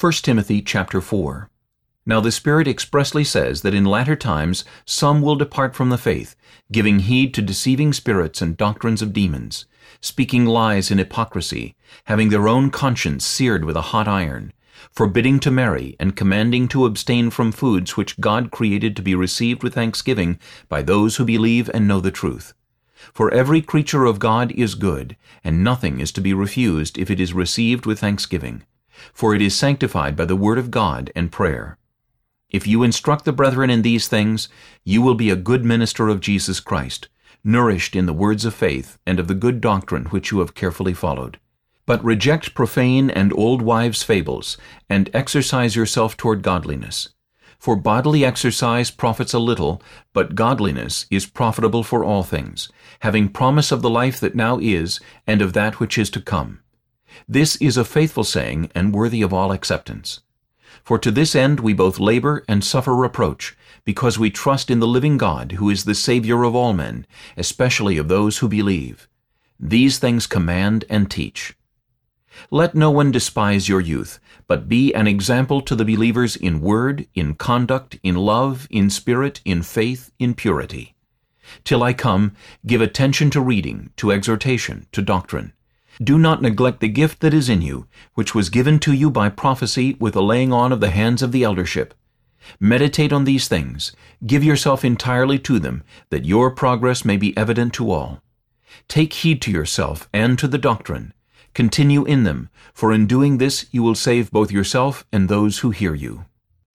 1 Timothy chapter 4 Now the Spirit expressly says that in latter times some will depart from the faith, giving heed to deceiving spirits and doctrines of demons, speaking lies in hypocrisy, having their own conscience seared with a hot iron, forbidding to marry, and commanding to abstain from foods which God created to be received with thanksgiving by those who believe and know the truth. For every creature of God is good, and nothing is to be refused if it is received with thanksgiving for it is sanctified by the word of God and prayer. If you instruct the brethren in these things, you will be a good minister of Jesus Christ, nourished in the words of faith and of the good doctrine which you have carefully followed. But reject profane and old wives' fables, and exercise yourself toward godliness. For bodily exercise profits a little, but godliness is profitable for all things, having promise of the life that now is, and of that which is to come. This is a faithful saying and worthy of all acceptance. For to this end we both labor and suffer reproach, because we trust in the living God, who is the Savior of all men, especially of those who believe. These things command and teach. Let no one despise your youth, but be an example to the believers in word, in conduct, in love, in spirit, in faith, in purity. Till I come, give attention to reading, to exhortation, to doctrine. Do not neglect the gift that is in you, which was given to you by prophecy with the laying on of the hands of the eldership. Meditate on these things, give yourself entirely to them, that your progress may be evident to all. Take heed to yourself and to the doctrine. Continue in them, for in doing this you will save both yourself and those who hear you.